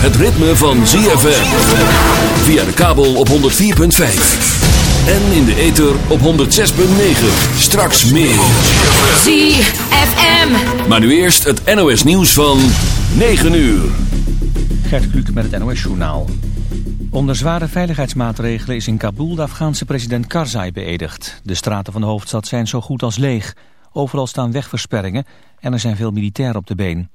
het ritme van ZFM. Via de kabel op 104.5. En in de ether op 106.9. Straks meer. ZFM. Maar nu eerst het NOS nieuws van 9 uur. Gert Kluk met het NOS Journaal. Onder zware veiligheidsmaatregelen is in Kabul de Afghaanse president Karzai beëdigd. De straten van de hoofdstad zijn zo goed als leeg. Overal staan wegversperringen en er zijn veel militairen op de been.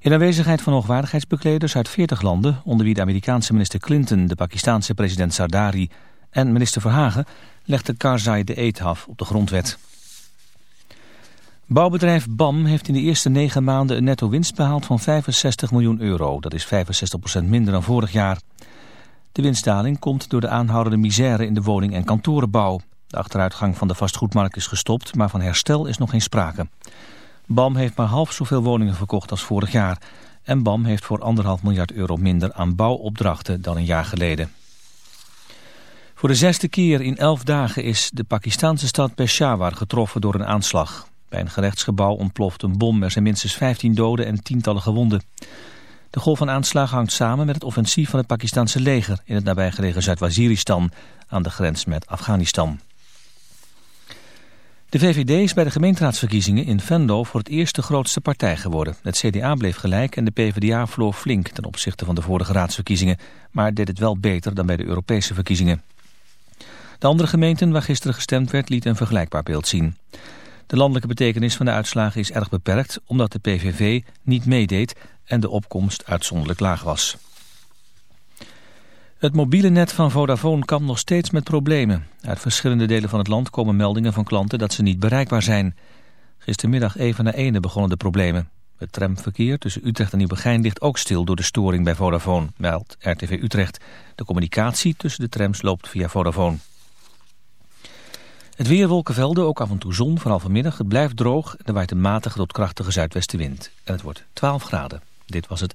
In aanwezigheid van hoogwaardigheidsbekleders uit 40 landen... onder wie de Amerikaanse minister Clinton, de Pakistanse president Sardari... en minister Verhagen legde Karzai de eed af op de grondwet. Bouwbedrijf BAM heeft in de eerste negen maanden een netto winst behaald van 65 miljoen euro. Dat is 65% minder dan vorig jaar. De winstdaling komt door de aanhoudende misère in de woning- en kantorenbouw. De achteruitgang van de vastgoedmarkt is gestopt, maar van herstel is nog geen sprake. BAM heeft maar half zoveel woningen verkocht als vorig jaar. En BAM heeft voor anderhalf miljard euro minder aan bouwopdrachten dan een jaar geleden. Voor de zesde keer in elf dagen is de Pakistanse stad Peshawar getroffen door een aanslag. Bij een gerechtsgebouw ontploft een bom. Er zijn minstens 15 doden en tientallen gewonden. De golf van aanslagen hangt samen met het offensief van het Pakistanse leger... in het nabijgelegen Zuid-Waziristan aan de grens met Afghanistan. De VVD is bij de gemeenteraadsverkiezingen in Venlo voor het eerst de grootste partij geworden. Het CDA bleef gelijk en de PvdA vloor flink ten opzichte van de vorige raadsverkiezingen, maar deed het wel beter dan bij de Europese verkiezingen. De andere gemeenten waar gisteren gestemd werd lieten een vergelijkbaar beeld zien. De landelijke betekenis van de uitslagen is erg beperkt omdat de PVV niet meedeed en de opkomst uitzonderlijk laag was. Het mobiele net van Vodafone kampt nog steeds met problemen. Uit verschillende delen van het land komen meldingen van klanten dat ze niet bereikbaar zijn. Gistermiddag even na ene begonnen de problemen. Het tramverkeer tussen Utrecht en Nieuwegein ligt ook stil door de storing bij Vodafone, meldt RTV Utrecht. De communicatie tussen de trams loopt via Vodafone. Het weer wolkenvelden, ook af en toe zon, vooral vanmiddag. Het blijft droog en er waait een matige tot krachtige zuidwestenwind. En het wordt 12 graden. Dit was het.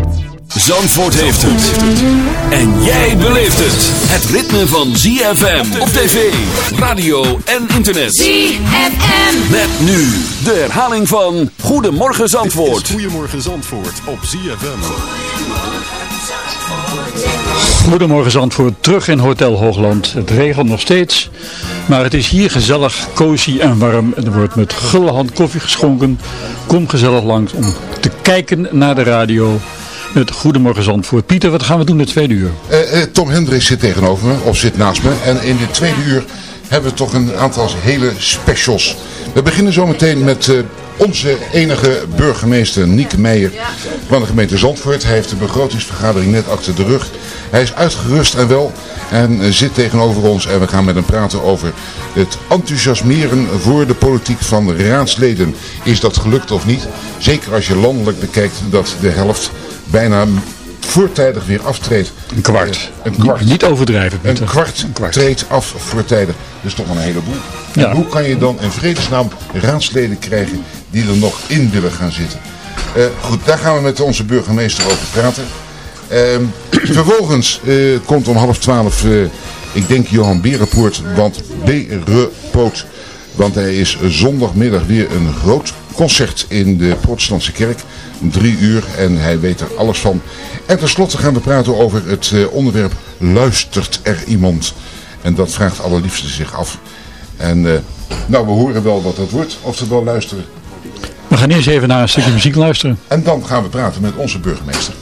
Zandvoort heeft het. En jij beleeft het. Het ritme van ZFM op tv, radio en internet. ZFM. Met nu de herhaling van Goedemorgen Zandvoort. Goedemorgen Zandvoort op ZFM. Goedemorgen Zandvoort, terug in Hotel Hoogland. Het regent nog steeds, maar het is hier gezellig, cozy en warm. En er wordt met gulle hand koffie geschonken. Kom gezellig langs om te kijken naar de radio met Goedemorgen Zandvoort. Pieter, wat gaan we doen in het tweede uur? Eh, eh, Tom Hendricks zit tegenover me, of zit naast me. En in dit tweede uur hebben we toch een aantal hele specials. We beginnen zometeen met eh, onze enige burgemeester Niek Meijer van de gemeente Zandvoort. Hij heeft de begrotingsvergadering net achter de rug. Hij is uitgerust en wel en zit tegenover ons en we gaan met hem praten over het enthousiasmeren voor de politiek van de raadsleden. Is dat gelukt of niet? Zeker als je landelijk bekijkt dat de helft bijna voortijdig weer aftreedt. Een kwart. Eh, Een kwart. Niet, overdrijven. Een Pieter. kwart, Een kwart. treedt af voortijdig. Dat is toch wel een heleboel. En Ja. hoe kan je dan in vredesnaam raadsleden krijgen die er nog in willen gaan zitten? Eh, goed, daar gaan we met onze burgemeester over praten. Ehm, vervolgens eh, komt om half twaalf, ik denk Johan Berenpoort, want Berenpoot. Want hij is zondagmiddag weer een groot concert in de protestantse kerk. Drie uur en hij weet er alles van. En tenslotte gaan we praten over het eh, onderwerp Luistert er iemand? En dat vraagt allerliefste zich af. En uh, nou, we horen wel wat dat wordt, of ze wel luisteren. We gaan eerst even naar een stukje muziek luisteren. En dan gaan we praten met onze burgemeester.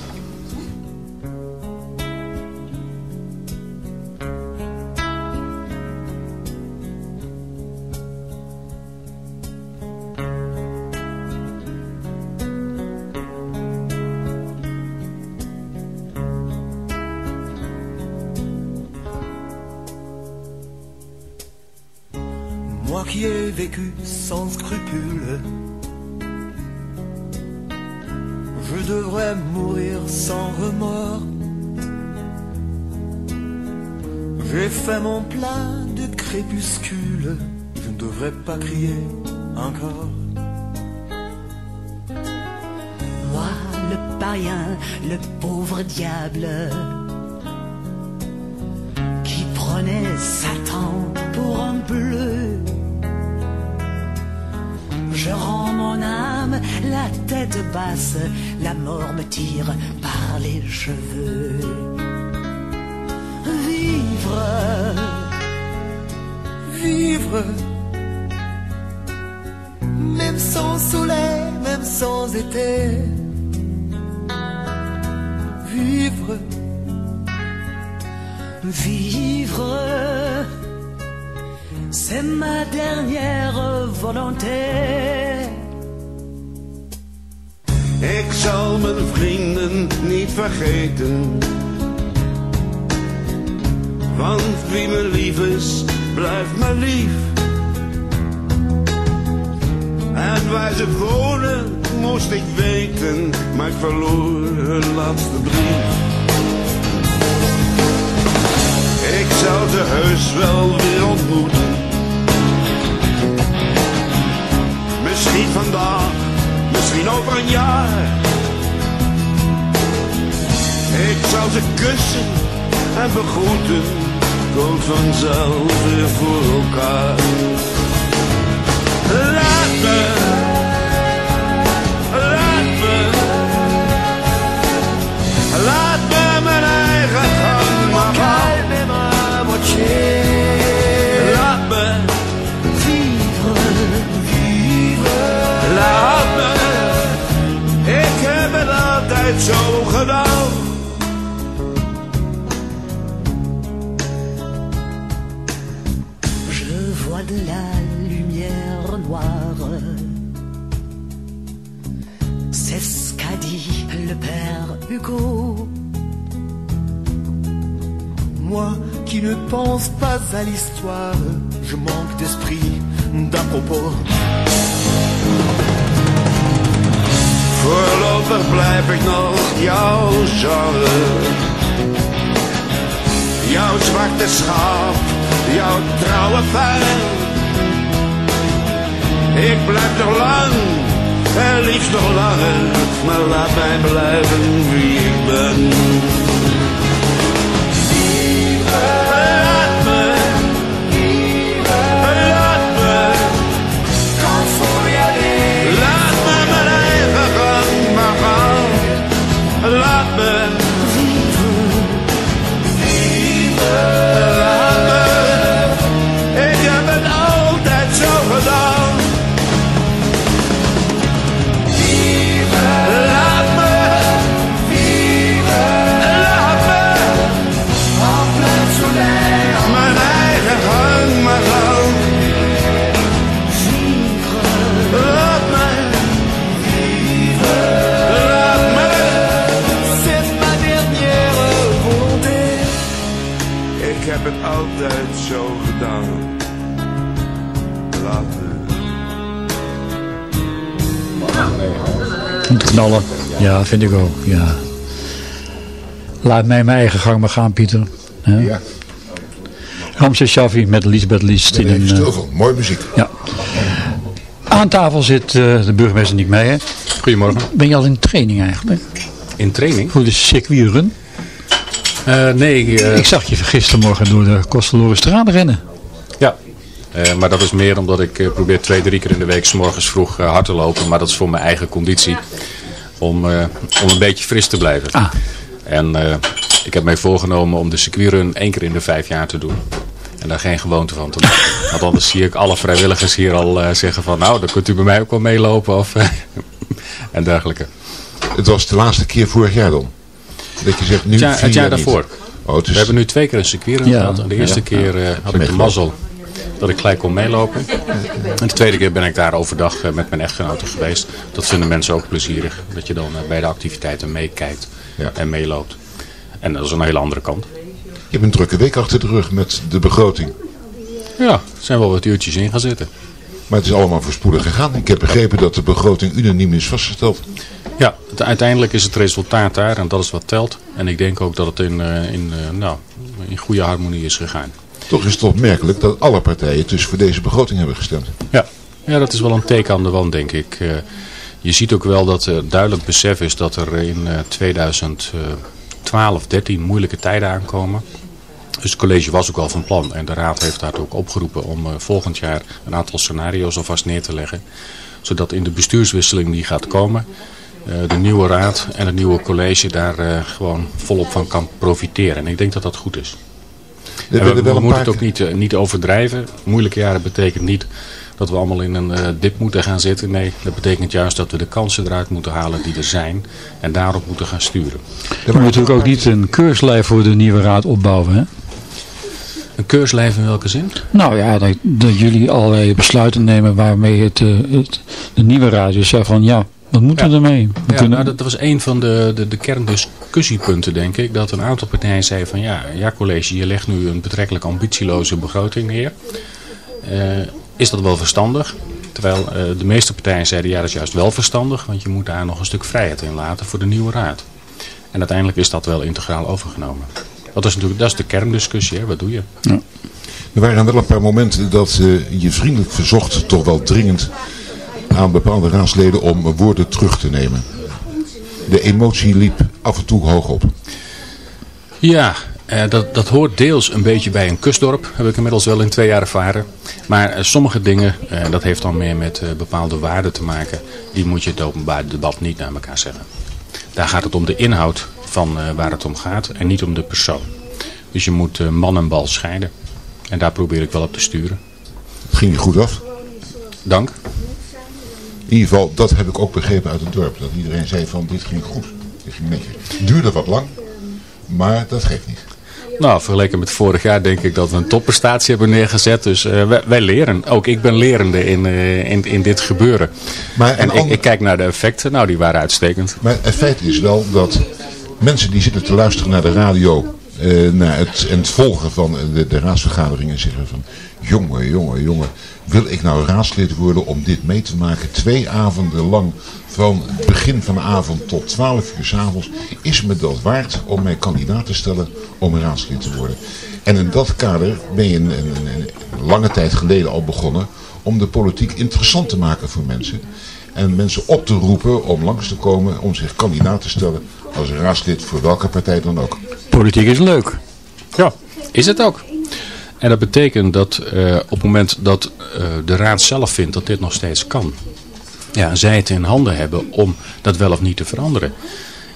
Want wie me lief is, blijft me lief. En waar ze wonen, moest ik weten, maar ik verloor hun laatste brief. Ik zou ze heus wel weer ontmoeten Misschien vandaag, misschien over een jaar. Ik zal ze kussen en begroeten, komt vanzelf weer voor elkaar. Laat me, laat me, laat me mijn eigen gang maar gaan. Je Hugo. Moi qui ne pense pas à l'histoire, je manque d'esprit d'à propos. Voorlopig blijf ik nog jouw genre. Jouw zwarte schaap, jouw trouwe fan. Ik blijf nog lang, en liefst nog langer, maar laat mij blijven wie ik ben. Ja, vind ik ook. Ja. Laat mij mijn eigen gang maar gaan, Pieter. Ja. Ramses Shaffi met Lisbeth Liest. in een, stil van. Mooie muziek. Ja. Aan tafel zit uh, de burgemeester Nick Meijer. Goedemorgen. Ben je al in training eigenlijk? In training? Voor de circuitrun? Uh, nee. Uh, ik zag je gistermorgen door de Kostelorenstraat rennen. Ja, uh, maar dat is meer omdat ik probeer twee, drie keer in de week s morgens vroeg hard te lopen. Maar dat is voor mijn eigen conditie. Om, om een beetje fris te blijven. Ah. En ik heb mij voorgenomen om de circuitrun één keer in de vijf jaar te doen. En daar geen gewoonte van te maken. Want anders zie ik alle vrijwilligers hier al zeggen van... nou, dan kunt u bij mij ook wel meelopen of en dergelijke. Het was de laatste keer vorig jaar dan? Dat je zegt nu het jaar, het jaar daarvoor. Oh, We hebben nu twee keer een circuit ja. gehad. En de eerste ja. keer uh, had ik de mazzel dat ik gelijk kon meelopen. En de tweede keer ben ik daar overdag uh, met mijn echtgenoten geweest. Dat vinden mensen ook plezierig. Dat je dan uh, bij de activiteiten meekijkt ja. en meeloopt. En dat is een hele andere kant. Je hebt een drukke week achter de rug met de begroting. Ja, er zijn wel wat uurtjes in gaan zitten. Maar het is allemaal voorspoedig gegaan. Ik heb begrepen dat de begroting unaniem is vastgesteld. Ja, het, uiteindelijk is het resultaat daar en dat is wat telt. En ik denk ook dat het in, uh, in, nou, in goede harmonie is gegaan. Toch is het opmerkelijk dat alle partijen dus voor deze begroting hebben gestemd. Ja, ja dat is wel een teken aan de wand denk ik. Uh, je ziet ook wel dat er duidelijk besef is dat er in 2012, 13 moeilijke tijden aankomen. Dus het college was ook al van plan en de raad heeft daar ook opgeroepen om uh, volgend jaar een aantal scenario's alvast neer te leggen. Zodat in de bestuurswisseling die gaat komen, de nieuwe raad en het nieuwe college daar gewoon volop van kan profiteren. En ik denk dat dat goed is. We, we, we moeten het ook niet, niet overdrijven. Moeilijke jaren betekent niet dat we allemaal in een dip moeten gaan zitten. Nee, dat betekent juist dat we de kansen eruit moeten halen die er zijn. En daarop moeten gaan sturen. We moeten natuurlijk ook niet een keurslijf voor de nieuwe raad opbouwen, hè? Een keurslijf in welke zin? Nou ja, dat, dat jullie allerlei besluiten nemen waarmee het, het de nieuwe raad dus zegt van ja, wat moeten ja. we ermee? We ja, kunnen... nou, dat was een van de, de, de kerndiscussiepunten denk ik. Dat een aantal partijen zei van ja, ja college, je legt nu een betrekkelijk ambitieloze begroting neer. Uh, is dat wel verstandig? Terwijl uh, de meeste partijen zeiden ja, dat is juist wel verstandig. Want je moet daar nog een stuk vrijheid in laten voor de nieuwe raad. En uiteindelijk is dat wel integraal overgenomen. Dat is natuurlijk dat is de kerndiscussie, hè? wat doe je? Ja. Er waren wel een paar momenten dat uh, je vriendelijk verzocht, toch wel dringend, aan bepaalde raadsleden om woorden terug te nemen. De emotie liep af en toe hoog op. Ja, uh, dat, dat hoort deels een beetje bij een kustdorp, heb ik inmiddels wel in twee jaar ervaren. Maar uh, sommige dingen, dat heeft dan meer met bepaalde waarden te maken, die moet je het openbaar debat niet naar elkaar zeggen. Daar gaat het om de inhoud van waar het om gaat en niet om de persoon. Dus je moet man en bal scheiden. En daar probeer ik wel op te sturen. Het ging je goed af? Dank. In ieder geval, dat heb ik ook begrepen uit het dorp. Dat iedereen zei van dit ging goed. Dit ging netjes. Het duurde wat lang, maar dat geeft niet. Nou, vergeleken met vorig jaar denk ik dat we een topprestatie hebben neergezet. Dus uh, wij, wij, leren. Ook ik ben lerende in, uh, in, in dit gebeuren. Maar en ander... ik, ik, kijk naar de effecten. Nou, die waren uitstekend. Maar het feit is wel dat mensen die zitten te luisteren naar de radio... Uh, naar het, en het volgen van de, de raadsvergaderingen zeggen van... Jongen, jongen, jongen. Wil ik nou raadslid worden om dit mee te maken? Twee avonden lang van begin van de avond tot 12 uur 's avonds. Is me dat waard om mij kandidaat te stellen om raadslid te worden? En in dat kader ben je een, een lange tijd geleden al begonnen om de politiek interessant te maken voor mensen. En mensen op te roepen om langs te komen om zich kandidaat te stellen als raadslid voor welke partij dan ook. Politiek is leuk. Ja, is het ook. En dat betekent dat uh, op het moment dat uh, de raad zelf vindt dat dit nog steeds kan. Ja, zij het in handen hebben om dat wel of niet te veranderen.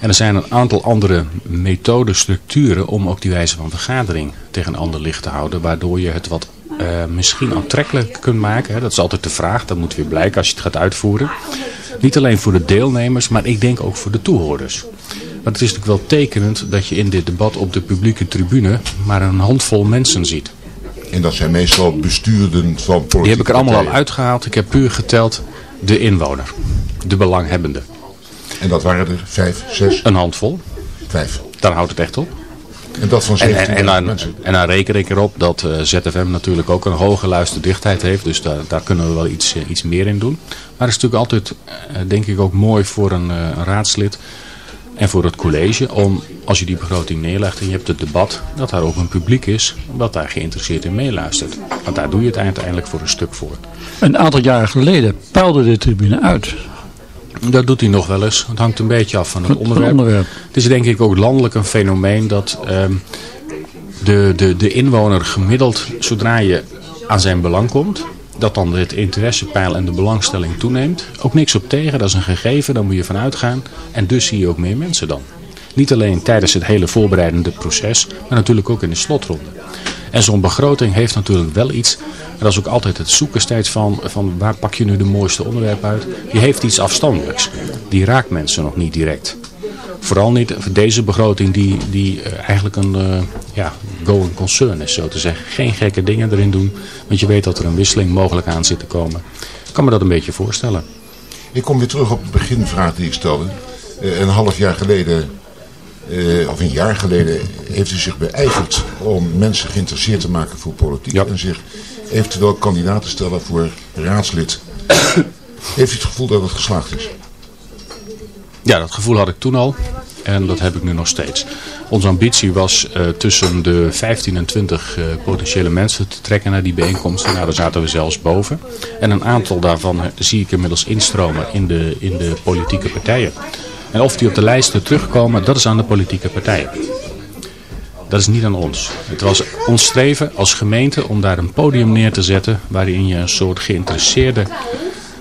En er zijn een aantal andere methoden, structuren om ook die wijze van vergadering tegen een ander licht te houden. Waardoor je het wat uh, misschien aantrekkelijk kunt maken. Hè. Dat is altijd de vraag, dat moet weer blijken als je het gaat uitvoeren. Niet alleen voor de deelnemers, maar ik denk ook voor de toehoorders. Want het is natuurlijk wel tekenend dat je in dit debat op de publieke tribune maar een handvol mensen ziet. En dat zijn meestal bestuurden van politieke Die heb ik er allemaal partijen. al uitgehaald. Ik heb puur geteld de inwoner. De belanghebbende. En dat waren er vijf, zes? Een handvol. Vijf. Daar houdt het echt op. En dat van 17.000 en, en, en, dan, mensen. en dan reken ik erop dat uh, ZFM natuurlijk ook een hoge luisterdichtheid heeft. Dus daar, daar kunnen we wel iets, uh, iets meer in doen. Maar het is natuurlijk altijd, uh, denk ik, ook mooi voor een, een raadslid en voor het college om, als je die begroting neerlegt en je hebt het debat, dat daar ook een publiek is wat daar geïnteresseerd in meeluistert. Want daar doe je het uiteindelijk voor een stuk voor. Een aantal jaren geleden peilde de tribune uit. Dat doet hij nog wel eens. Het hangt een beetje af van het, Het onderwerp. onderwerp. Het is denk ik ook landelijk een fenomeen dat ehm, de, de, de inwoner gemiddeld, zodra je aan zijn belang komt, dat dan het interessepeil en de belangstelling toeneemt. Ook niks op tegen, dat is een gegeven, daar moet je van uitgaan. En dus zie je ook meer mensen dan. Niet alleen tijdens het hele voorbereidende proces, maar natuurlijk ook in de slotronde. En zo'n begroting heeft natuurlijk wel iets, dat is ook altijd het zoeken steeds van, van waar pak je nu de mooiste onderwerp uit. Die heeft iets afstandelijks. Die raakt mensen nog niet direct. Vooral niet voor deze begroting die, die eh, eigenlijk een eh, ja, going concern is, zo te zeggen. Geen gekke dingen erin doen, want je weet dat er een wisseling mogelijk aan zit te komen. Ik kan me dat een beetje voorstellen. Ik kom weer terug op de beginvraag die ik stelde. Eh, een half jaar geleden, eh, of een jaar geleden, heeft u zich beijverd om mensen geïnteresseerd te maken voor politiek. En zich eventueel kandidaat te stellen voor raadslid. heeft u het gevoel dat het geslaagd is? Ja, dat gevoel had ik toen al en dat heb ik nu nog steeds. Onze ambitie was eh, tussen de 15 en 20 eh, potentiële mensen te trekken naar die bijeenkomsten. Nou, daar zaten we zelfs boven. En een aantal daarvan zie ik inmiddels instromen in de, in de politieke partijen. En of die op de lijsten terugkomen, dat is aan de politieke partijen. Dat is niet aan ons. Het was ons streven als gemeente om daar een podium neer te zetten waarin je een soort geïnteresseerde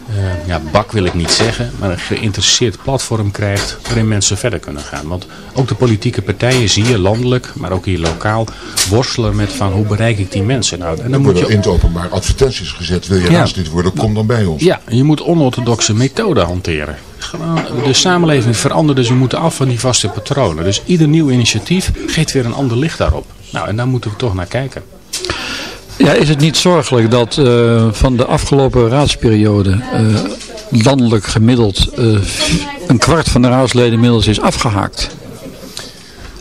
eh, ja, bak wil ik niet zeggen, maar een geïnteresseerd platform krijgt waarin mensen verder kunnen gaan. Want ook de politieke partijen zie je landelijk, maar ook hier lokaal, worstelen met van hoe bereik ik die mensen nou. En dan moet je in het openbaar advertenties gezet. Wil je Ja. raadslid worden, kom dan bij ons. ja, en je moet onorthodoxe methoden hanteren. Gewoon, de samenleving verandert, dus we moeten af van die vaste patronen. Dus ieder nieuw initiatief geeft weer een ander licht daarop. Nou, en daar moeten we toch naar kijken. Ja, is het niet zorgelijk dat eh, van de afgelopen raadsperiode eh, landelijk gemiddeld eh, een kwart van de raadsleden inmiddels is afgehaakt?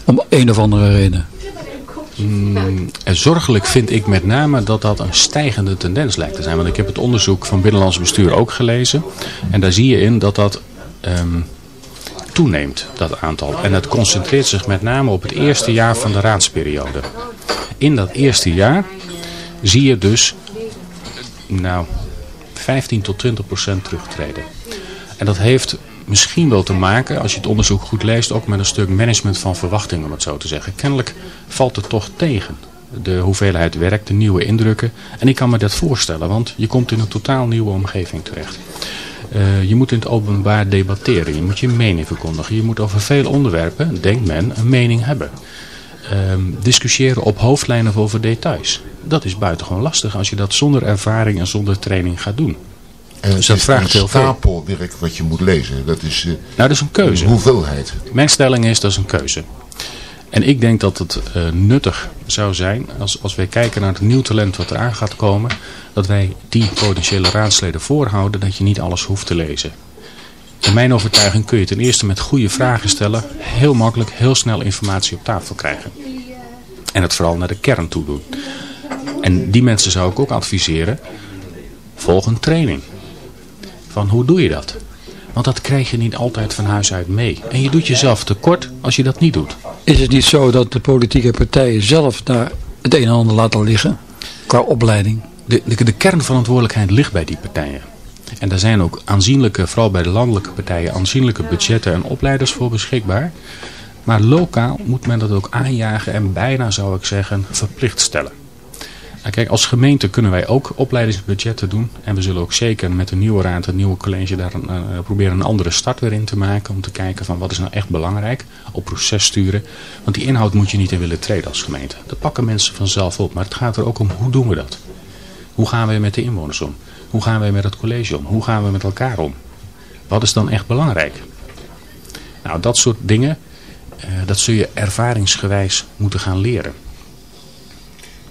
Om een of andere reden. Mm, en zorgelijk vind ik met name dat dat een stijgende tendens lijkt te zijn. Want ik heb het onderzoek van Binnenlands Bestuur ook gelezen. En daar zie je in dat dat ehm, toeneemt, dat aantal. En het concentreert zich met name op het eerste jaar van de raadsperiode. In dat eerste jaar zie je dus nou, 15 tot 20 procent terugtreden. En dat heeft misschien wel te maken, als je het onderzoek goed leest, ook met een stuk management van verwachtingen, om het zo te zeggen. Kennelijk valt het toch tegen. De hoeveelheid werk, de nieuwe indrukken. En ik kan me dat voorstellen, want je komt in een totaal nieuwe omgeving terecht. Eh, je moet in het openbaar debatteren, je moet je mening verkondigen. Je moet over veel onderwerpen, denkt men, een mening hebben. Ehm, discussiëren op hoofdlijnen of over details. Dat is buitengewoon lastig als je dat zonder ervaring en zonder training gaat doen. En Dus dat is vraagt heel veel. stapelwerk wat je moet lezen. Dat is, eh, Nou, dat is een keuze. Een hoeveelheid. Mijn stelling is, dat is een keuze. En ik denk dat het eh, nuttig zou zijn, als, als wij kijken naar het nieuw talent wat eraan gaat komen, dat wij die potentiële raadsleden voorhouden dat je niet alles hoeft te lezen. In mijn overtuiging kun je ten eerste met goede vragen stellen, heel makkelijk, heel snel informatie op tafel krijgen. En het vooral naar de kern toe doen. En die mensen zou ik ook adviseren, volg een training. Van hoe doe je dat? Want dat krijg je niet altijd van huis uit mee. En je doet jezelf tekort als je dat niet doet. Is het niet zo dat de politieke partijen zelf daar het een en ander laten liggen? Qua opleiding. De, de, de kernverantwoordelijkheid ligt bij die partijen. En daar zijn ook aanzienlijke, vooral bij de landelijke partijen, aanzienlijke budgetten en opleiders voor beschikbaar. Maar lokaal moet men dat ook aanjagen en bijna zou ik zeggen verplicht stellen. Kijk, als gemeente kunnen wij ook opleidingsbudgetten doen. En we zullen ook zeker met de nieuwe raad, het nieuwe college, daar eh, proberen een andere start weer in te maken. Om te kijken van wat is nou echt belangrijk op proces sturen. Want die inhoud moet je niet in willen treden als gemeente. Dat pakken mensen vanzelf op. Maar het gaat er ook om hoe doen we dat? Hoe gaan we met de inwoners om? Hoe gaan we met het college om? Hoe gaan we met elkaar om? Wat is dan echt belangrijk? Nou, dat soort dingen, eh, dat zul je ervaringsgewijs moeten gaan leren.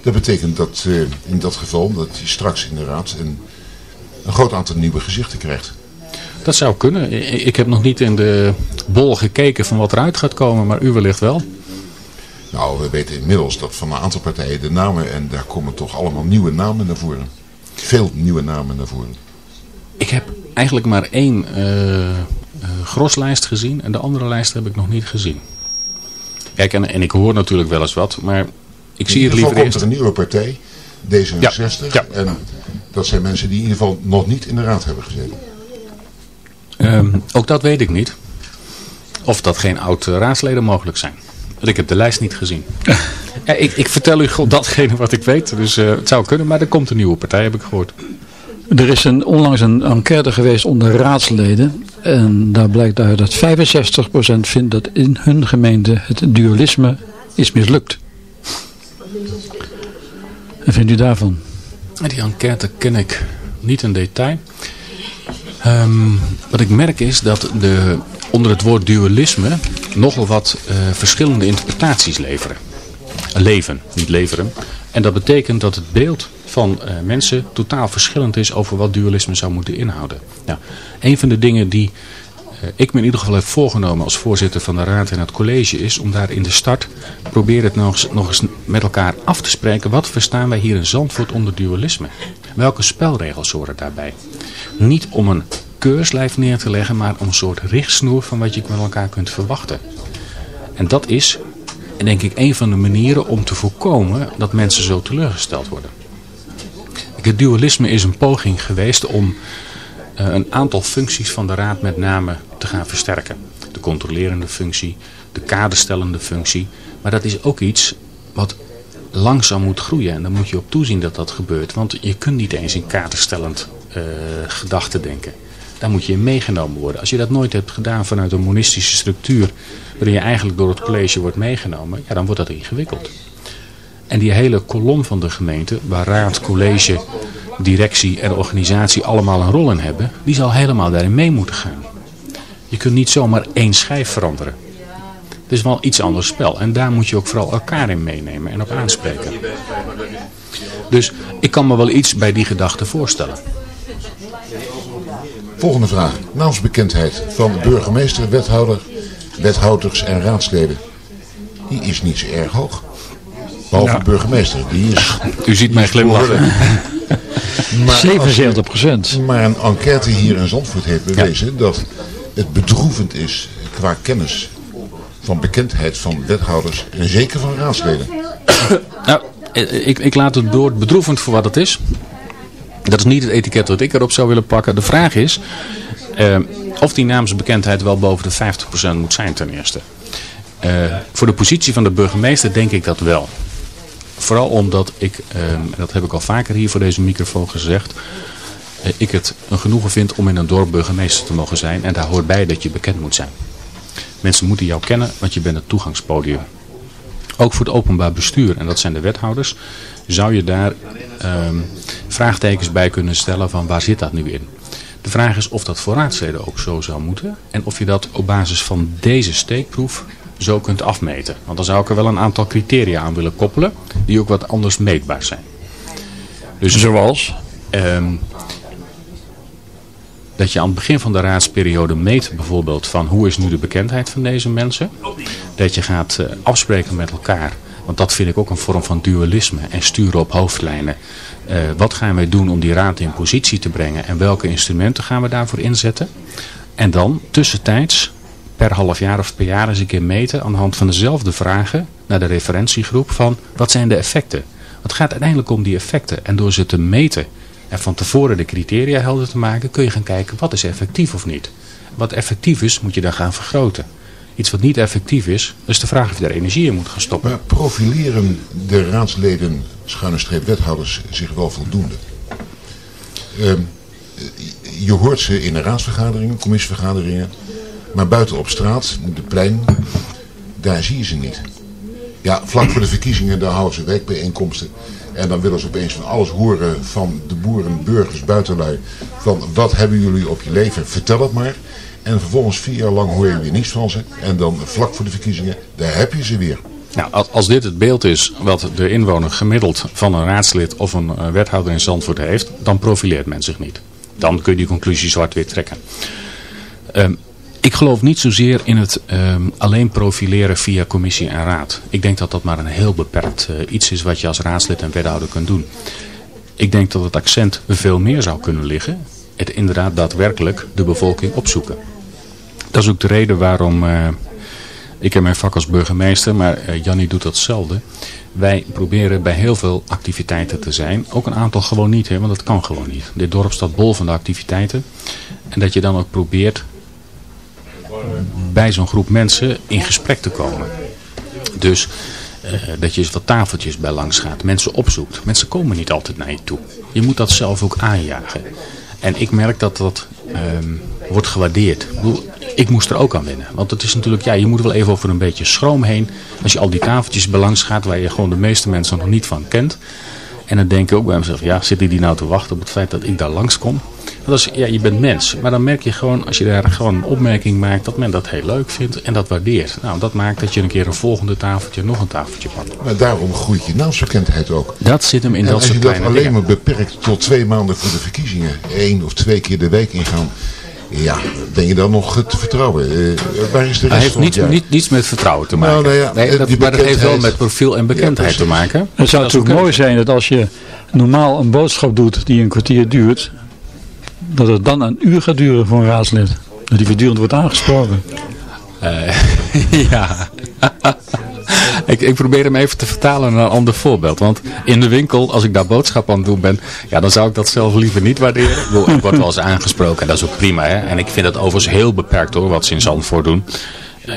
Dat betekent dat eh, in dat geval dat je straks in de raad een, een groot aantal nieuwe gezichten krijgt. Dat zou kunnen. Ik heb nog niet in de bol gekeken van wat eruit gaat komen, maar u wellicht wel. Nou, we weten inmiddels dat van een aantal partijen de namen, en daar komen toch allemaal nieuwe namen naar voren. Veel nieuwe namen naar voren. Ik heb eigenlijk maar één eh, groslijst gezien en de andere lijst heb ik nog niet gezien. Kijk, en, en ik hoor natuurlijk wel eens wat, maar ik zie het liever komt er eerst. een nieuwe partij, D66. Ja. En dat zijn mensen die in ieder geval nog niet in de raad hebben gezeten. Ehm, ook dat weet ik niet. Of dat geen oud-raadsleden mogelijk zijn. Want ik heb de lijst niet gezien. ja, ik, ik, vertel u gewoon datgene wat ik weet. Dus uh, het zou kunnen, maar er komt een nieuwe partij, heb ik gehoord. Er is een, onlangs een enquête geweest onder raadsleden. En daar blijkt uit dat 65% vindt dat in hun gemeente het dualisme is mislukt. En vindt u daarvan? Die enquête ken ik niet in detail. Um, wat ik merk is dat de, onder het woord dualisme nogal wat uh, verschillende interpretaties leveren. Leven, niet leveren. En dat betekent dat het beeld van uh, mensen totaal verschillend is over wat dualisme zou moeten inhouden. Nou, een van de dingen die ik me in ieder geval heb voorgenomen als voorzitter van de raad en het college is om daar in de start proberen het nog eens, nog eens met elkaar af te spreken. Wat verstaan wij hier in Zandvoort onder dualisme? Welke spelregels horen daarbij? Niet om een keurslijf neer te leggen, maar om een soort richtsnoer van wat je met elkaar kunt verwachten. En dat is, denk ik, een van de manieren om te voorkomen dat mensen zo teleurgesteld worden. Het dualisme is een poging geweest om een aantal functies van de raad met name te gaan versterken. De controlerende functie, de kaderstellende functie. Maar dat is ook iets wat langzaam moet groeien. En daar moet je op toezien dat dat gebeurt. Want je kunt niet eens in kaderstellend uh, gedachten denken. Daar moet je meegenomen worden. Als je dat nooit hebt gedaan vanuit een monistische structuur... waarin je eigenlijk door het college wordt meegenomen... ja, dan wordt dat ingewikkeld. En die hele kolom van de gemeente, waar raad, college, directie en organisatie allemaal een rol in hebben, die zal helemaal daarin mee moeten gaan. Je kunt niet zomaar één schijf veranderen. Het is wel iets anders spel. En daar moet je ook vooral elkaar in meenemen en op aanspreken. Dus ik kan me wel iets bij die gedachte voorstellen. Volgende vraag. Naamsbekendheid van burgemeester, wethouder, wethouders en raadsleden. Die is niet zo erg hoog. Behalve de burgemeester. Die is, U ziet mij glimlachen. maar 77 procent. Maar een enquête hier in Zandvoort heeft bewezen ja. dat het bedroevend is qua kennis van bekendheid van wethouders en zeker van raadsleden. Nou, ik, ik laat het woord bedroevend voor wat het is. Dat is niet het etiket dat ik erop zou willen pakken. De vraag is uh, of die naamsbekendheid wel boven de 50% moet zijn ten eerste. Uh, voor de positie van de burgemeester denk ik dat wel. Vooral omdat ik, en dat heb ik al vaker hier voor deze microfoon gezegd, ik het een genoegen vind om in een dorp burgemeester te mogen zijn. En daar hoort bij dat je bekend moet zijn. Mensen moeten jou kennen, want je bent het toegangspodium. Ook voor het openbaar bestuur, en dat zijn de wethouders, zou je daar um, vraagtekens bij kunnen stellen van waar zit dat nu in. De vraag is of dat voor raadsleden ook zo zou moeten. En of je dat op basis van deze steekproef zo kunt afmeten. Want dan zou ik er wel een aantal criteria aan willen koppelen die ook wat anders meetbaar zijn. Dus, Zoals? Um, dat je aan het begin van de raadsperiode meet bijvoorbeeld van hoe is nu de bekendheid van deze mensen. Dat je gaat uh, afspreken met elkaar. Want dat vind ik ook een vorm van dualisme en sturen op hoofdlijnen. Uh, wat gaan wij doen om die raad in positie te brengen en welke instrumenten gaan we daarvoor inzetten. En dan tussentijds per half jaar of per jaar eens een keer meten aan de hand van dezelfde vragen naar de referentiegroep van wat zijn de effecten. Het gaat uiteindelijk om die effecten en door ze te meten en van tevoren de criteria helder te maken kun je gaan kijken wat is effectief of niet. Wat effectief is moet je dan gaan vergroten. Iets wat niet effectief is, is de vraag of je daar energie in moet gaan stoppen. Maar profileren de raadsleden, schuine streep wethouders, zich wel voldoende? Uh, je hoort ze in de raadsvergaderingen, commissievergaderingen, maar buiten op straat, de plein, daar zie je ze niet. Ja, vlak voor de verkiezingen, daar houden ze werkbijeenkomsten. En dan willen ze opeens van alles horen van de boeren, burgers, buitenlui. Van wat hebben jullie op je leven, vertel het maar. En vervolgens vier jaar lang hoor je weer niets van ze. En dan vlak voor de verkiezingen, daar heb je ze weer. Nou, als dit het beeld is wat de inwoner gemiddeld van een raadslid of een wethouder in Zandvoort heeft, dan profileert men zich niet. Dan kun je die conclusie zwart-wit trekken. Um, ik geloof niet zozeer in het um, alleen profileren via commissie en raad. Ik denk dat dat maar een heel beperkt uh, iets is wat je als raadslid en wethouder kunt doen. Ik denk dat het accent veel meer zou kunnen liggen. Het inderdaad daadwerkelijk de bevolking opzoeken. Dat is ook de reden waarom uh, Ik heb mijn vak als burgemeester, maar uh, doet datzelfde. Wij proberen bij heel veel activiteiten te zijn. Ook een aantal gewoon niet, hè, want dat kan gewoon niet. Dit dorp staat bol van de activiteiten. En dat je dan ook probeert bij zo'n groep mensen in gesprek te komen. Dus uh, dat je eens wat tafeltjes bij langs gaat, mensen opzoekt. Mensen komen niet altijd naar je toe. Je moet dat zelf ook aanjagen. En ik merk dat dat um, wordt gewaardeerd. Ik, ik moest er ook aan wennen. Want het is natuurlijk, ja, je moet wel even over een beetje schroom heen. Als je al die tafeltjes bij langs gaat waar je gewoon de meeste mensen nog niet van kent. En dan denk ik ook bij mezelf, ja, zitten die nou te wachten op het feit dat ik daar langskom? Dat is, ja, je bent mens. Maar dan merk je gewoon, als je daar gewoon een opmerking maakt, dat men dat heel leuk vindt en dat waardeert. Nou, dat maakt dat je een keer een volgende tafeltje, nog een tafeltje pakt. Maar daarom groeit je naamsbekendheid ook. Dat zit hem in en dat soort kleine als je dat alleen maar beperkt tot twee maanden voor de verkiezingen, één of twee keer de week ingaan, ja, ben je dan nog te vertrouwen? Uh, waar is de rest Hij heeft niet, niet, niets met vertrouwen te maken. Nou, nou ja, nee, dat, maar dat heeft wel met profiel en bekendheid ja, te maken. Het zou natuurlijk mooi zijn dat als je normaal een boodschap doet die een kwartier duurt, dat het dan een uur gaat duren voor een raadslid. Dat die voortdurend wordt aangesproken. Uh, ja. Ik, ik probeer hem even te vertalen naar een ander voorbeeld. Want in de winkel, als ik daar boodschap aan het doen ben, ja, dan zou ik dat zelf liever niet waarderen. Ik word wel eens aangesproken en dat is ook prima. Hè? En ik vind het overigens heel beperkt hoor, wat ze in Zandvoort doen. Uh,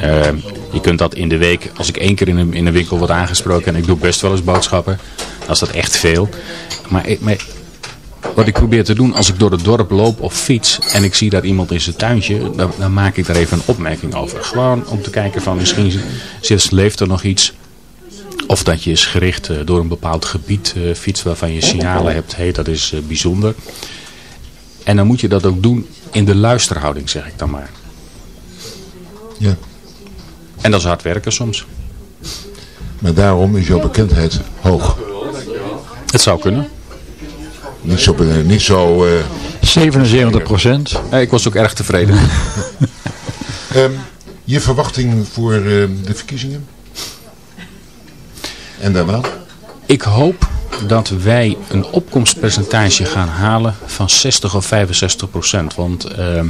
je kunt dat in de week, als ik één keer in een, in winkel word aangesproken en ik doe best wel eens boodschappen, dan is dat echt veel. Maar, maar wat ik probeer te doen als ik door het dorp loop of fiets en ik zie daar iemand in zijn tuintje, dan, dan maak ik daar even een opmerking over. Gewoon om te kijken van misschien zit, leeft er nog iets. Of dat je is gericht uh, door een bepaald gebied uh, fietst waarvan je signalen hebt, hé hey, dat is uh, bijzonder. En dan moet je dat ook doen in de luisterhouding zeg ik dan maar. Ja. En dat is hard werken soms. Maar daarom is jouw bekendheid hoog. Het zou kunnen. Niet zo... Niet zo uh... 77 procent. Ja, ik was ook erg tevreden. um, je verwachting voor uh, de verkiezingen? En daarna? Ik hoop dat wij een opkomstpercentage gaan halen van 60 of 65 procent. Want... Uh,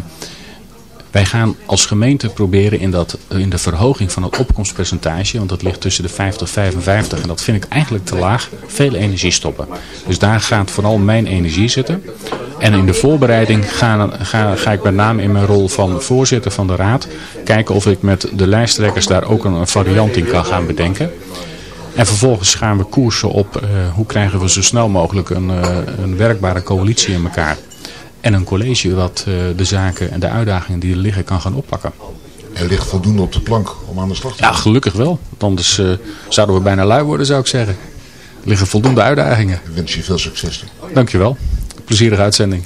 wij gaan als gemeente proberen in, dat, in de verhoging van het opkomstpercentage, want dat ligt tussen de 50 en 55 en dat vind ik eigenlijk te laag, veel energie stoppen. Dus daar gaat vooral mijn energie zitten. En in de voorbereiding ga, ga, ga ik met name in mijn rol van voorzitter van de raad kijken of ik met de lijsttrekkers daar ook een, variant in kan gaan bedenken. En vervolgens gaan we koersen op uh, hoe krijgen we zo snel mogelijk een, uh, een werkbare coalitie in elkaar. En een college wat uh, de zaken en de uitdagingen die er liggen kan gaan oppakken. Er ligt voldoende op de plank om aan de slag te gaan. Ja, gelukkig wel. Want anders zouden we bijna lui worden, zou ik zeggen. Er liggen voldoende uitdagingen. Ik wens je veel succes. Dankjewel. Plezierige uitzending.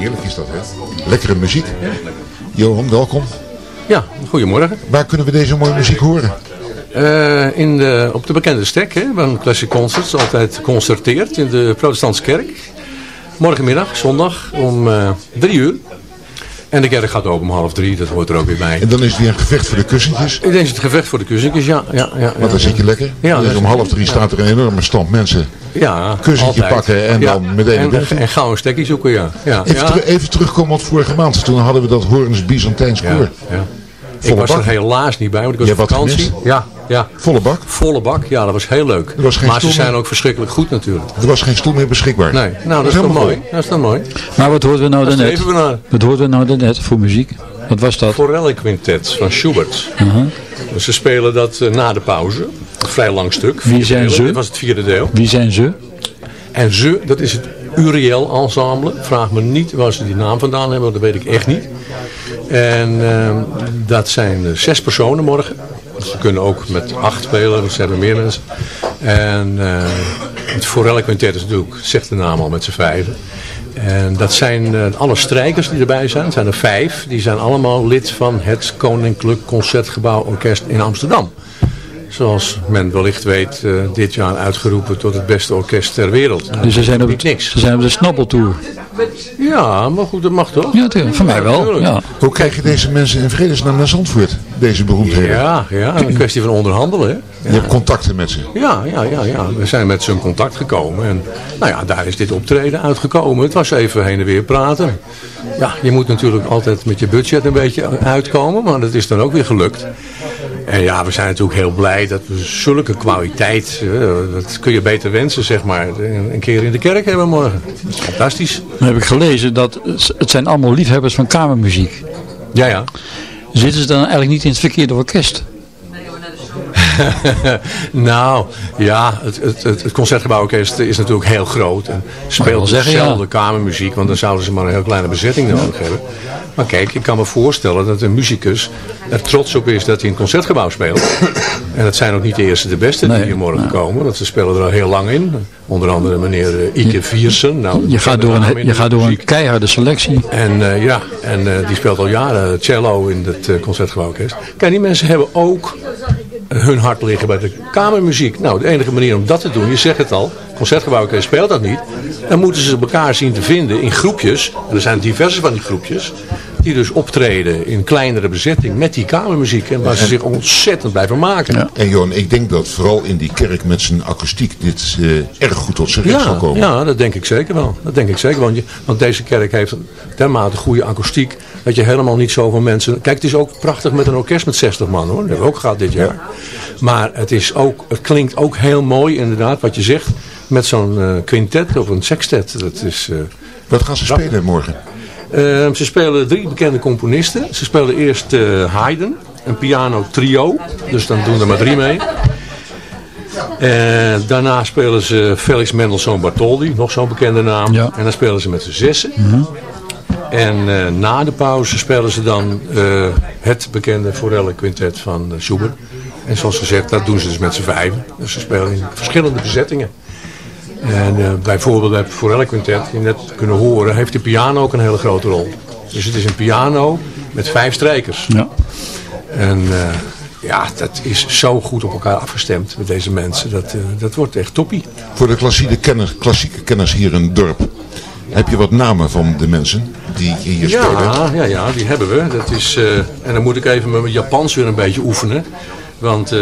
Heerlijk is dat, hè? Lekkere muziek. Johan, welkom. Ja, goedemorgen. Waar kunnen we deze mooie muziek horen? Uh, in de, op de bekende stek, hè, waar Classic Concerts altijd concerteert in de protestantse kerk. Morgenmiddag, zondag, om uh, drie uur. En de kerk gaat open om half drie, dat hoort er ook weer bij. En dan is het weer een gevecht voor de kussentjes? Ik denk het gevecht voor de kussentjes, ja. ja, ja Want dan zit je lekker. Ja, dus om half drie staat er een enorme stand mensen. Ja, kussentje pakken en dan meteen en, en, en gauw een stekje zoeken, ja. ja. Even, ja. even terugkomen op vorige maand. Toen hadden we dat Horens Byzantijns koor. Ja, ik was er helaas niet bij, want ik was op vakantie. Ja, ja. Volle bak? Volle bak, ja, dat was heel leuk. Was maar ze zijn ook verschrikkelijk goed natuurlijk. Er was geen stoel meer beschikbaar? Nee, nou dat, is toch mooi. Dat is dan mooi. Maar wat hoorden we nou daarnet? Wat hoorden we nou daarnet voor muziek? Wat was dat? Forelle Quintet van Schubert. Uh -huh. dus ze spelen dat uh, na de pauze. Vrij lang stuk. Wie zijn delen. ze? Dit was het vierde deel. Wie zijn ze? En ze, dat is het Uriel Ensemble. Vraag me niet waar ze die naam vandaan hebben, dat weet ik echt niet. En uh, dat zijn zes personen morgen. Ze kunnen ook met acht spelen, dus ze hebben meer mensen. En uh, het Forelle Quintet is natuurlijk, zegt de naam al, met z'n vijven. En dat zijn uh, alle strijkers die erbij zijn. Het zijn er vijf. Die zijn allemaal lid van het Koninklijk Concertgebouw Orkest in Amsterdam. Zoals men wellicht weet, uh, dit jaar uitgeroepen tot het beste orkest ter wereld. Nou, dus ze zijn, op, niet niks. ze zijn op de snabbeltour. Ja, maar goed, dat mag toch? Ja, tuurlijk. Voor mij wel. Ja. Hoe krijg je deze mensen in vredesnaam naar Zandvoort? Deze beroemdheden? Ja, ja, een kwestie van onderhandelen. Hè? Je hebt contacten met ze? Ja, ja, ja, ja, we zijn met ze in contact gekomen. En nou ja, daar is dit optreden uitgekomen. Het was even heen en weer praten. Ja, je moet natuurlijk altijd met je budget een beetje uitkomen. Maar dat is dan ook weer gelukt. En ja, we zijn natuurlijk heel blij dat we zulke kwaliteit, dat kun je beter wensen, zeg maar, een keer in de kerk hebben morgen. Dat is fantastisch. Dan heb ik gelezen dat het zijn allemaal liefhebbers van kamermuziek. Ja, ja. Zitten ze dan eigenlijk niet in het verkeerde orkest? nou, ja, het, het, het Concertgebouworkest is natuurlijk heel groot. En speelt zeggen, dezelfde ja. kamermuziek, want dan zouden ze maar een heel kleine bezetting nodig hebben. Maar kijk, ik kan me voorstellen dat een muzikus er trots op is dat hij in het Concertgebouw speelt. en dat zijn ook niet de eerste de beste die Nee, hier morgen komen, want ze spelen er al heel lang in. Onder andere meneer eh, Ike Viersen. Nou, Je gaat door een, je gaat door een keiharde selectie. En eh, ja, en eh, die speelt al jaren cello in het uh, Concertgebouworkest. Kijk, die mensen hebben ook hun hart liggen bij de kamermuziek. Nou, de enige manier om dat te doen, je zegt het al, Concertgebouworkest speelt dat niet. Dan moeten ze elkaar zien te vinden in groepjes. En er zijn diverse van die groepjes. Die dus optreden in kleinere bezetting met die kamermuziek. En waar ze zich ontzettend blijven maken. En Johan, ik denk dat vooral in die kerk met zijn akoestiek dit eh, erg goed tot zijn recht zal Ja, komen. ja, dat denk ik zeker wel. Dat denk ik zeker wel. Want, je, want deze kerk heeft een dermate goede akoestiek. Dat je helemaal niet zoveel mensen... Kijk, het is ook prachtig met een orkest met 60 man hoor. Dat hebben we ook gehad dit jaar. Maar het, is ook, het klinkt ook heel mooi inderdaad wat je zegt. Met zo'n eh, quintet of een sextet. Dat is, eh, Wat gaan ze spelen morgen? Eh, ze spelen drie bekende componisten. Ze spelen eerst eh, Haydn, een piano trio. Dus dan doen er maar drie mee. Eh, daarna spelen ze Felix Mendelssohn Bartholdy, nog zo'n bekende naam. En dan spelen ze met z'n zessen. En eh, na de pauze spelen ze dan het bekende Forelle Quintet van Schubert. En zoals gezegd, dat doen ze dus met z'n vijven. Dus ze spelen in verschillende bezettingen. En eh, bijvoorbeeld bij het Forelle Quintet, die je net kunnen horen, heeft de piano ook een hele grote rol. Dus het is een piano met vijf strijkers. Ja. En eh, ja, dat is zo goed op elkaar afgestemd met deze mensen. Dat, eh, dat wordt echt toppie. Voor de klassieke kenners, klassieke kenners hier in het dorp. Heb je wat namen van de mensen die hier spelen? Ja, ja, ja, die hebben we. Dat is, eh, en dan moet ik even met mijn Japans weer een beetje oefenen. Want eh,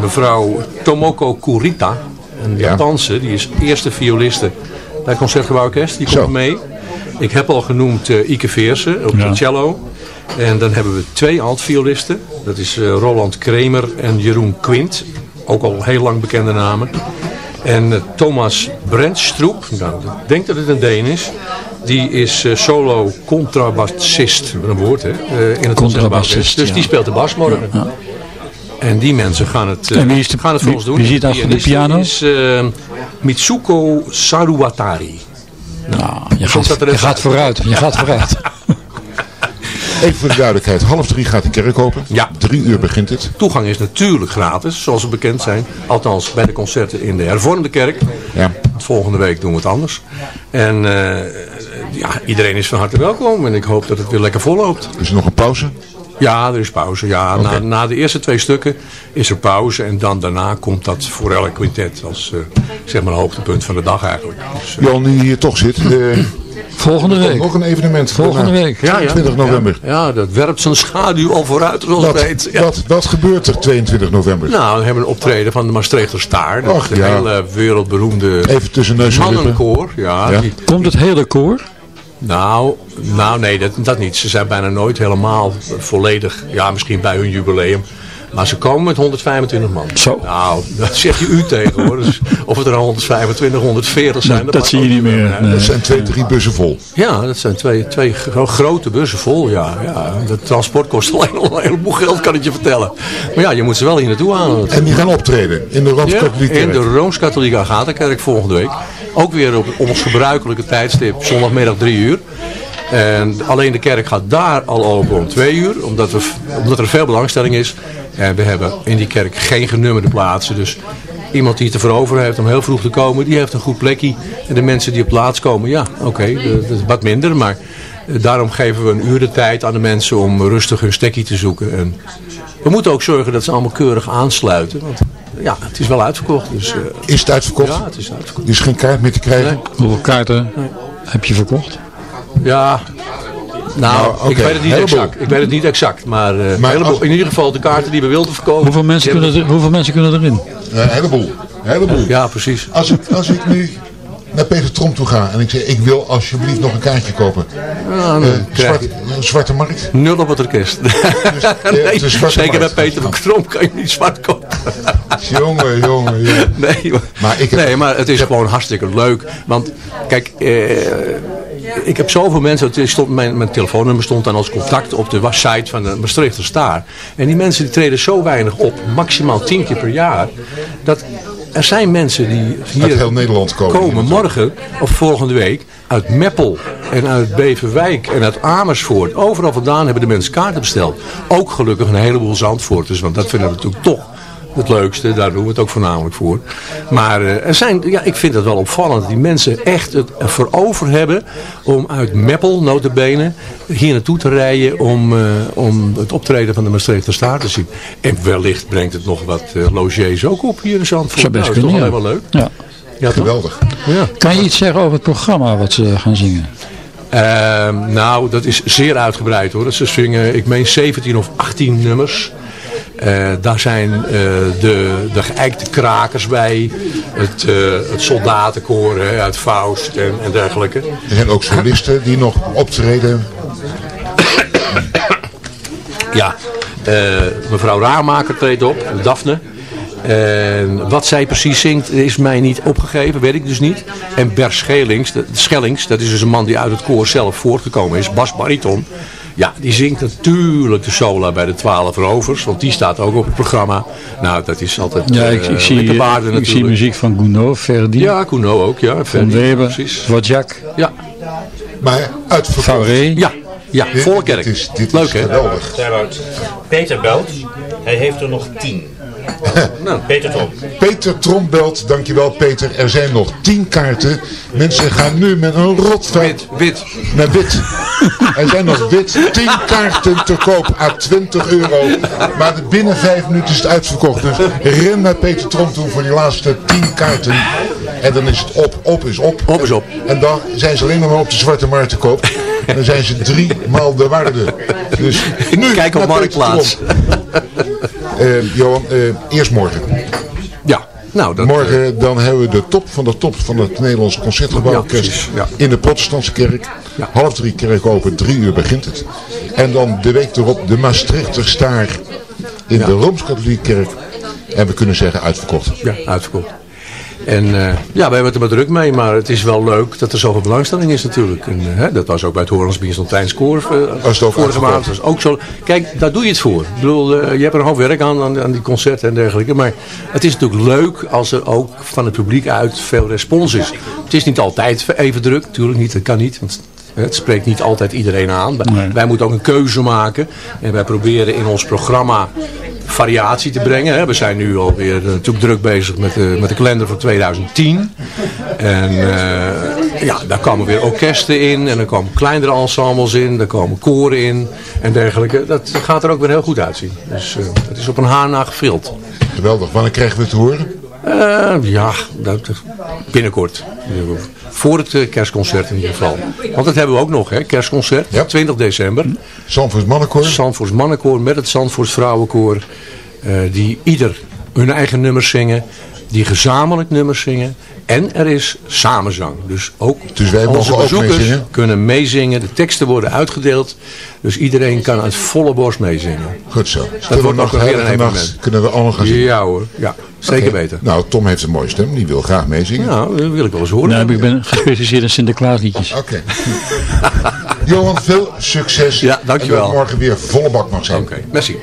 mevrouw Tomoko Kurita, een Japanse, die is eerste violiste bij het Concertgebouworkest. Die komt mee. Ik heb al genoemd eh, Ike Veersen op Ja. de cello. En dan hebben we twee altviolisten. Dat is eh, Roland Kremer en Jeroen Quint. Ook al heel lang bekende namen. En eh, Thomas Brentstroep, nou, ik denk dat het een Deen is. Die is solo contrabassist, een woord hè, in het Contrabassist. Dus ja. die speelt de bas morgen. En die mensen gaan het, eh, En wie is de- gaan het voor ons doen. wie zit achter de pianiste piano? is eh, Mitsuko Saruwatari. Nou, je gaat, dat er je even gaat vooruit. Je gaat vooruit. Even voor de duidelijkheid, half drie gaat de kerk open. Ja. Drie uur begint het. Toegang is natuurlijk gratis, zoals we bekend zijn. Althans, bij de concerten in de hervormde kerk. Ja. volgende week doen we het anders. En ja, iedereen is van harte welkom. En ik hoop dat het weer lekker volloopt. Is er nog een pauze? Ja, er is pauze. Ja, na, na, de eerste twee stukken is er pauze. En dan daarna komt dat voor elk quintet als zeg maar hoogtepunt van de dag eigenlijk. Dus, Jan, die hier toch zit... Volgende week. Nog een evenement. Volgende week. 22 november. Ja, dat werpt zijn schaduw al vooruit, zoals wat, weet. Ja. Wat, wat gebeurt er 22 november? Nou, we hebben een optreden van de Maastrichter Staar. Dat de hele wereldberoemde Even tussen neus en mannenkoor. Ja, Die... Komt het hele koor? Nou, nou nee, dat, dat niet. Ze zijn bijna nooit helemaal volledig, ja misschien bij hun jubileum. Maar ze komen met 125 man. Zo. Nou, dat zeg je u tegen hoor. Dus of het er 125, 140 zijn. dat, dat zie je niet meer. Nee. Dat zijn twee, drie bussen vol. Ja, dat zijn twee, twee grote bussen vol. Ja, ja. Het transport kost alleen al een heleboel geld, kan ik je vertellen. Maar ja, je moet ze wel hier naartoe halen. En die gaan optreden in de Rooms-Katholieke ja, In de Rooms-Katholieke Agatha-kerk volgende week. Ook weer op ons gebruikelijke tijdstip, zondagmiddag 3 uur. En alleen de kerk gaat daar al open om twee uur, omdat, we, omdat er veel belangstelling is. En we hebben in die kerk geen genummerde plaatsen. Dus iemand die het ervoor over heeft om heel vroeg te komen, die heeft een goed plekje. En de mensen die op plaats komen, ja, oké, dat is wat minder. Maar eh, daarom geven we een uur de tijd aan de mensen om rustig hun stekkie te zoeken. En we moeten ook zorgen dat ze allemaal keurig aansluiten. Want ja, het is wel uitverkocht. Dus, uh, is het uitverkocht? Ja, het is uitverkocht. Er is geen kaart meer te krijgen? Nee. Hoeveel kaarten nee. heb je verkocht? Ja, nou, nou okay. ik weet het niet heleboel. exact. Ik weet het niet exact. Maar, uh, maar heleboel, als... in ieder geval de kaarten die we wilden verkopen. Hoeveel mensen, kunnen, er, hoeveel mensen kunnen erin? Een heleboel. heleboel. Ja, precies. Als ik, als ik nu naar Peter Tromp toe ga en ik zeg ik wil alsjeblieft nog een kaartje kopen. Ja, uh, zwart, zwarte markt? Nul op het orkest. Dus, nee, zeker bij Peter Tromp kan je niet zwart kopen. jongen, jongen, jongen. Nee, maar, ik heb, nee, maar het is heb... gewoon hartstikke leuk. Want kijk, eh, ik heb zoveel mensen, stond, mijn, mijn telefoonnummer stond dan als contact op de site van de Maastrichter Staar. En die mensen die treden zo weinig op, maximaal tien keer per jaar, dat er zijn mensen die hier uit heel Nederland komen, komen morgen of volgende week uit Meppel en uit Beverwijk en uit Amersfoort. Overal vandaan hebben de mensen kaarten besteld. Ook gelukkig een heleboel Zandvoorters, want dat vinden we natuurlijk toch het leukste. Daar doen we het ook voornamelijk voor. Maar uh, er zijn, ja, ik vind het wel opvallend dat die mensen echt het voor over hebben om uit Meppel, notabene, hier naartoe te rijden om, uh, om het optreden van de Maastrichter Staart te zien. En wellicht brengt het nog wat uh, logiers ook op hier in Zandvoort. Zou best nou, kunnen, is toch wel leuk. Ja. Ja, Geweldig. Ja. Kan je iets zeggen over het programma wat ze gaan zingen? Uh, nou, dat is zeer uitgebreid hoor. Ze zingen, ik meen 17 of 18 nummers. Uh, daar zijn uh, de, de geëikte krakers bij, het, uh, het soldatenkoor hè, uit Faust en, en dergelijke. Er zijn ook solisten die nog optreden. ja, mevrouw Raarmaker treedt op, Daphne. En wat zij precies zingt is mij niet opgegeven, weet ik dus niet. En Bert Schellings, de, Schellings, dat is dus een man die uit het koor zelf voortgekomen is, Bas Bariton. Ja, die zingt natuurlijk de sola bij de Twaalf Rovers, want die staat ook op het programma. Nou, dat is altijd ja, ik, ik, zie, waarde, ik zie muziek van Gounod, Verdi. Ja, Gounod ook, ja. Verdi, van Weber. Wojak. Ja. Maar uitverkocht. Fauré. Ja, ja, volle kerk. Dit is, dit Leuk hè? geweldig. Peter belt, hij heeft er nog tien. nou, Peter Tromp. Peter Tromp belt, dankjewel Peter. Er zijn nog 10 kaarten. Mensen gaan nu met een rotvuit. Wit, wit. Met wit. er zijn nog wit 10 kaarten te koop à 20 euro. Maar binnen 5 minuten is het uitverkocht. Dus ren naar Peter Tromp toe voor die laatste 10 kaarten. En dan is het op, op is op. Op is op. En dan zijn ze alleen nog maar op de zwarte markt te koop. En dan zijn ze drie maal de waarde. Dus nu Kijk op Marktplaats. Uh, Johan, uh, eerst morgen. Ja. Nou, dat, morgen dan hebben we de top van de top van het Nederlands Concertgebouworkest ja, ja. in de protestantse kerk. Ja. Half drie kerk open, drie uur begint het. En dan de week erop de Maastrichter Staar in de Rooms-Katholieke kerk. En we kunnen zeggen uitverkocht. Ja, uitverkocht. En uh, ja, wij hebben het er maar druk mee, maar het is wel leuk dat er zoveel belangstelling is natuurlijk. En, uh, hè, dat was ook bij het Horens Byzantijns Koor uh, vorige maand. Dat ook zo. Kijk, daar doe je het voor. Ik bedoel, je hebt er een hoop werk aan, aan, aan, die concerten en dergelijke. Maar het is natuurlijk leuk als er ook van het publiek uit veel respons is. Het is niet altijd even druk, natuurlijk niet, dat kan niet. Want het spreekt niet altijd iedereen aan. Nee. Wij moeten ook een keuze maken. En wij proberen in ons programma variatie te brengen. We zijn nu alweer uh, natuurlijk druk bezig met, de, met de kalender van 2010. En uh, ja, daar komen weer orkesten in en er komen kleinere ensembles in, daar komen koren in en dergelijke. Dat gaat er ook weer heel goed uitzien. Dus het is op een haar na. Geweldig. Wanneer krijgen we het te horen? Ja, dat, binnenkort. Voor het kerstconcert in ieder geval. Want dat hebben we ook nog, hè? kerstconcert, ja. 20 december. Zandvoorts Mannenkoor. Zandvoorts Mannenkoor met het Zandvoorts Vrouwenkoor. Uh, die ieder hun eigen nummers zingen. Die gezamenlijk nummers zingen. En er is samenzang. Dus ook dus wij onze bezoekers ook meezingen? kunnen meezingen. De teksten worden uitgedeeld. Dus iedereen kan uit volle borst meezingen. Goed zo. Dat kunnen wordt nog weer een evenement. Kunnen we allemaal gaan zingen? Ja hoor. Ja, zeker okay. weten. Nou, Tom heeft een mooie stem. Die wil graag meezingen. Nou, dat wil ik wel eens horen. Nou, ik ben gespecialiseerd in Sinterklaasliedjes. Oké. Okay. Johan, veel succes. Ja, dankjewel. En dat morgen weer volle bak mag zijn. Oké, okay. merci.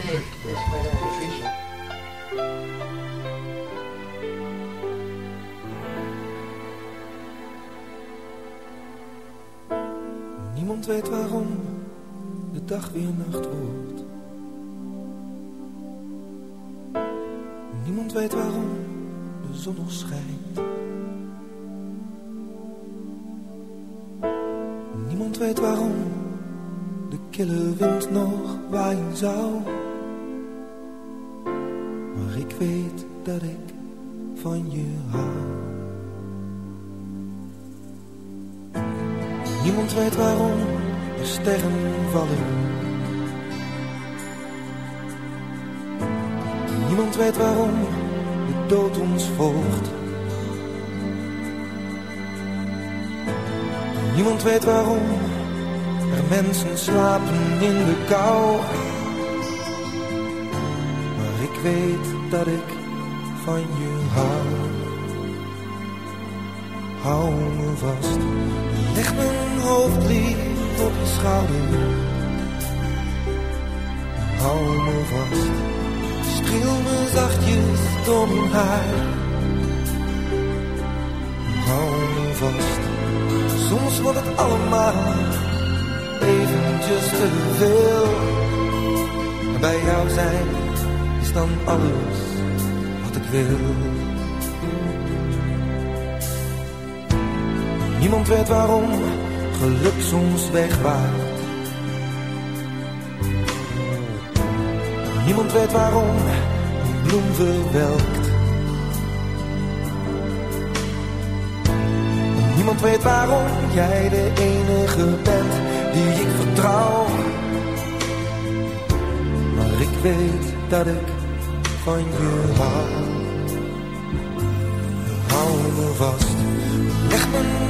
Leg mijn hoofd lief op je schouder. Hou me vast, streel me zachtjes door mijn haar. Hou me vast, soms wordt het allemaal eventjes te veel. Bij jou zijn is dan alles wat ik wil. Niemand weet waarom geluk soms wegwaait. Niemand weet waarom een bloem verwelkt. Niemand weet waarom jij de enige bent die ik vertrouw. Maar ik weet dat ik van je hou. Hou me vast, leg mijn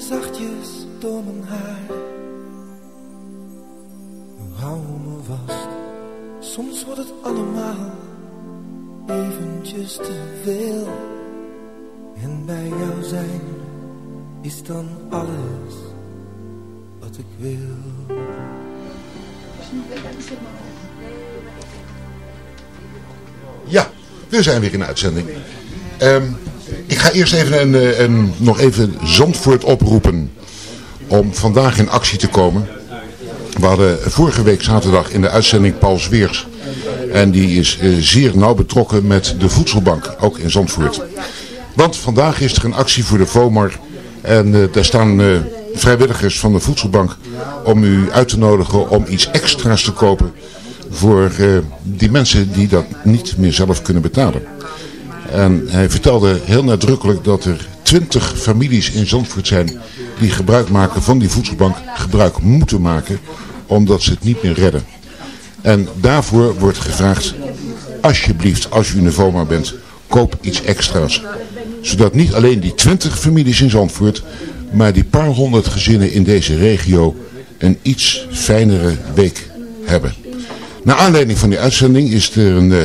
zachtjes door mijn haar. Hou me vast, soms wordt het allemaal eventjes te veel. En bij jou zijn is dan alles wat ik wil. Ja, we zijn weer in uitzending. Um, ik ga eerst even een, eh, een, nog even Zandvoort oproepen om vandaag in actie te komen. We hadden vorige week zaterdag in de uitzending Paul Zweers. En die is uh, zeer nauw betrokken met de voedselbank, ook in Zandvoort. Want vandaag is er een actie voor de VOMAR. En uh, daar staan vrijwilligers van de voedselbank om u uit te nodigen om iets extra's te kopen voor die mensen die dat niet meer zelf kunnen betalen. En hij vertelde heel nadrukkelijk dat er twintig families in Zandvoort zijn die gebruik maken van die voedselbank, gebruik moeten maken, omdat ze het niet meer redden. En daarvoor wordt gevraagd, alsjeblieft, als u een Voma bent, koop iets extra's. Zodat niet alleen die twintig families in Zandvoort, maar die paar honderd gezinnen in deze regio een iets fijnere week hebben. Naar aanleiding van die uitzending is er een uh,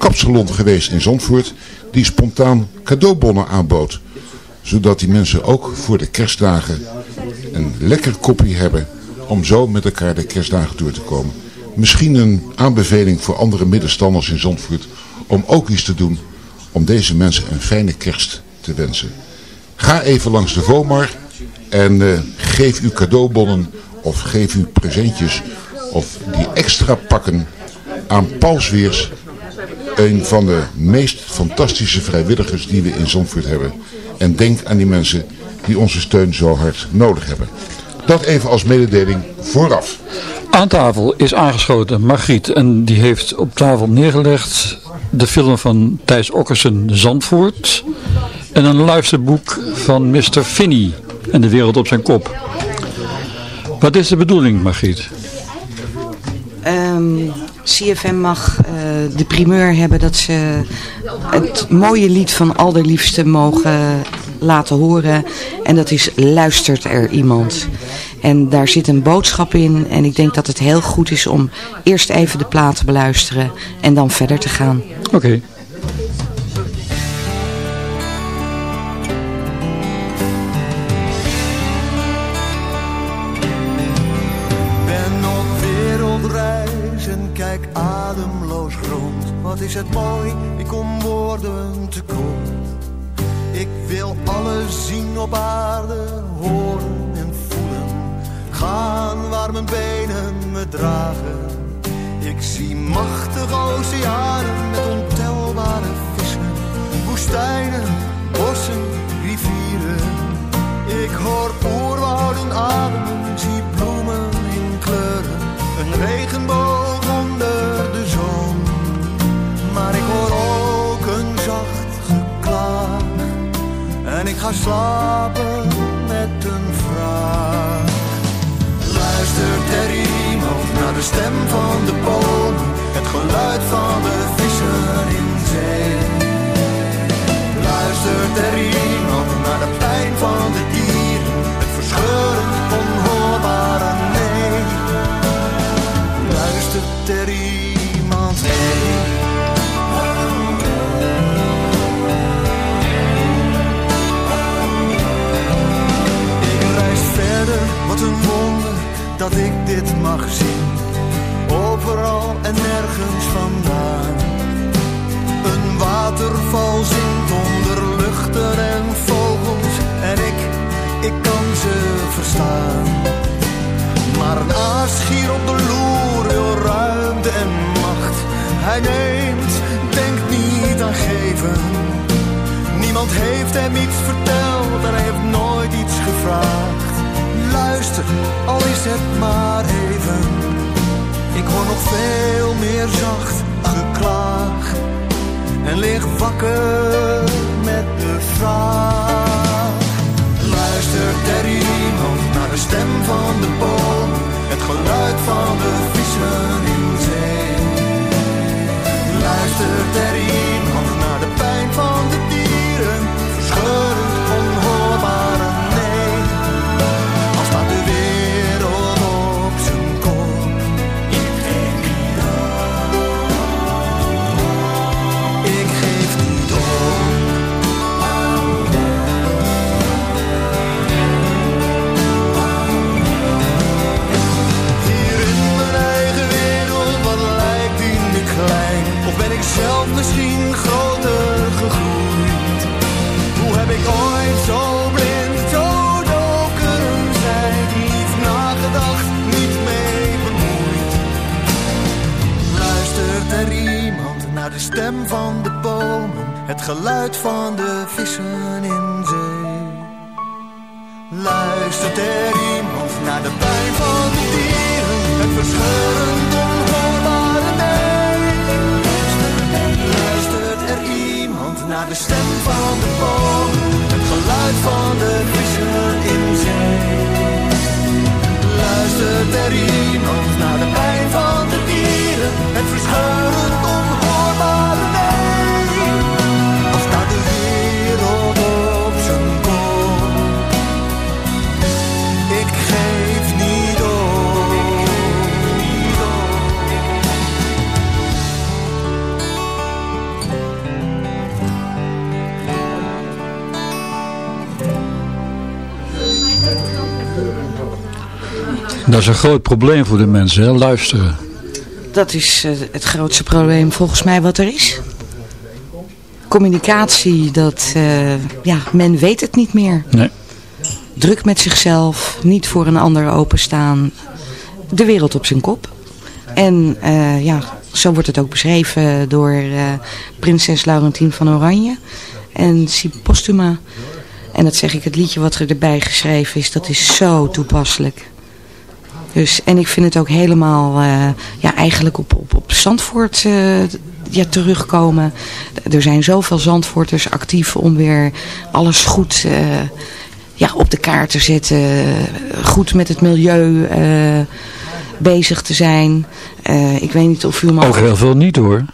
kapsalon geweest in Zandvoort die spontaan cadeaubonnen aanbood. Zodat die mensen ook voor de kerstdagen een lekker kopje hebben om zo met elkaar de kerstdagen door te komen. Misschien een aanbeveling voor andere middenstanders in Zandvoort om ook iets te doen om deze mensen een fijne kerst te wensen. Ga even langs de Vomar en uh, geef uw cadeaubonnen of geef uw presentjes of die extra pakken aan Paul Zweers, een van de meest fantastische vrijwilligers die we in Zandvoort hebben. En denk aan die mensen die onze steun zo hard nodig hebben. Dat even als mededeling vooraf. Aan tafel is aangeschoten Margriet en die heeft op tafel neergelegd de film van Thijs Okkersen Zandvoort en een luisterboek van Mr. Finney en de wereld op zijn kop. Wat is de bedoeling Margriet? Um, CFM mag uh, de primeur hebben dat ze het mooie lied van Alderliefste mogen laten horen. En dat is Luistert er iemand. En daar zit een boodschap in. En ik denk dat het heel goed is om eerst even de plaat te beluisteren. En dan verder te gaan. Oké. Naar de stem van de bomen? Het geluid van de vissen in zee? Luistert er iemand naar de pijn van de dieren? Het verscheurend onhoorbare nee. Luistert er iemand naar de stem van de boom? Het geluid van de vissen in zee. Luistert er iemand Dat is een groot probleem voor de mensen, hè? luisteren. Dat is eh, het grootste probleem volgens mij wat er is. Communicatie, dat, eh, ja, men weet het niet meer. Nee. Druk met zichzelf, niet voor een ander openstaan. De wereld op zijn kop. En eh, ja, zo wordt het ook beschreven door prinses Laurentien van Oranje en Si Postuma. En dat zeg ik, het liedje wat er erbij geschreven is, dat is zo toepasselijk. Dus, en ik vind het ook helemaal, eh, ja, eigenlijk op, op, op Zandvoort eh, ja, terugkomen. Er zijn zoveel Zandvoorters actief om weer alles goed eh, ja, op de kaart te zetten. Goed met het milieu bezig te zijn. Ik weet niet of u al... Ook heel veel niet hoor.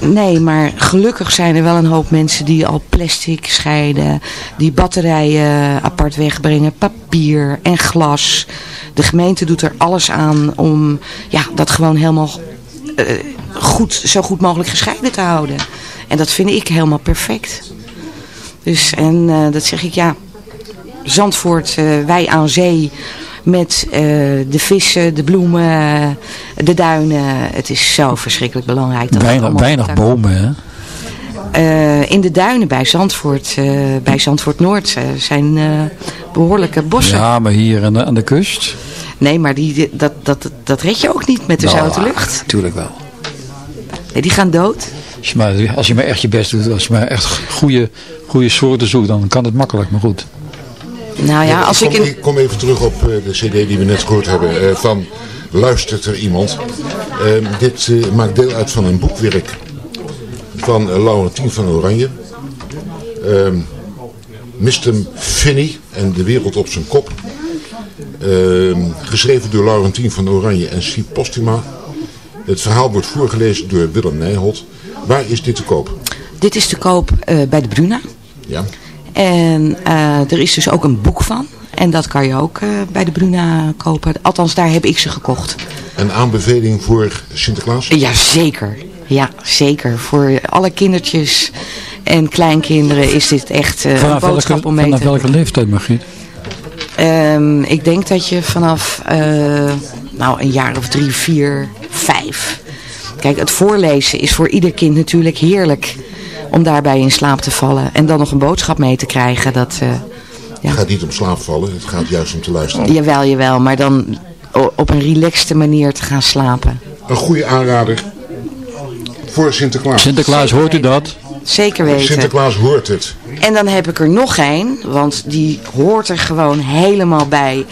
Nee, maar gelukkig zijn er wel een hoop mensen die al plastic scheiden, die batterijen apart wegbrengen, papier en glas. De gemeente doet er alles aan om ja, dat gewoon helemaal eh, goed, zo goed mogelijk gescheiden te houden. En dat vind ik helemaal perfect. Dus, en eh, dat zeg ik, ja, Zandvoort, eh, wij aan zee met de vissen, de bloemen, de duinen. Het is zo verschrikkelijk belangrijk. Dat Weinig, weinig bomen, hè? Eh, in de duinen bij Zandvoort, eh, bij Zandvoort Noord, eh, zijn eh, behoorlijke bossen. Ja, maar hier aan de, aan de kust. Nee, maar die, dat, dat, dat red je ook niet met de Nou, zoute ah, lucht. Tuurlijk wel. Nee, die gaan dood. Als je, maar, als je maar echt je best doet, als je maar echt goede, goede soorten zoekt, dan kan het makkelijk, maar goed. Nou ja, als ik kom, in... ik kom even terug op eh, de cd die we net gehoord hebben. eh, van Luistert er iemand? Ehm, dit eh, maakt deel uit van een boekwerk van uh, Laurentien van Oranje. Ehm Mr. Finney en de wereld op zijn kop. Ehm, geschreven door Laurentien van Oranje en Si Postuma. Het verhaal wordt voorgelezen door Willem Nijholt. Waar is dit te koop? Dit is te koop eh, bij de Bruna. Ja. En eh, er is dus ook een boek van. En dat kan je ook eh, bij de Bruna kopen. Althans, daar heb ik ze gekocht. Een aanbeveling voor Sinterklaas? Ja, zeker. Ja, zeker. Voor alle kindertjes en kleinkinderen is dit echt eh, een Vanaf boodschap welke, om mee vanaf te welke leeftijd, Margriet? Ehm, ik denk dat je vanaf eh, nou, een jaar of drie, vier, vijf. Kijk, het voorlezen is voor ieder kind natuurlijk heerlijk om daarbij in slaap te vallen. En dan nog een boodschap mee te krijgen. Dat, eh, Het gaat niet om slaapvallen, het gaat juist om te luisteren. jawel, jawel, maar dan op een relaxte manier te gaan slapen. Een goede aanrader voor Sinterklaas. Sinterklaas, hoort u dat? Zeker weten. Sinterklaas hoort het. En dan heb ik er nog één, want die hoort er gewoon helemaal bij.